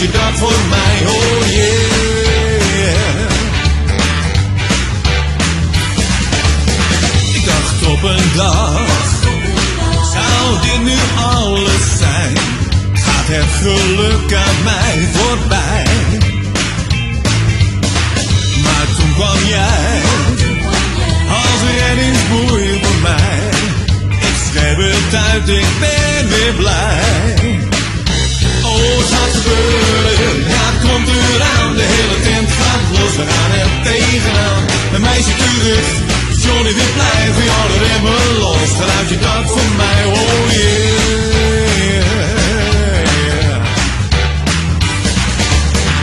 je dat voor mij, oh yeah. Ik dacht op een dag, zou dit nu alles zijn? Gaat het geluk aan mij voorbij? Maar toen kwam jij, als reddingsboei voor mij. Ik schreef het uit, ik ben weer blij. Tegenaan. Een meisje terug, Johnny weer blij. Voor jou de remmen los, geluidje dat voor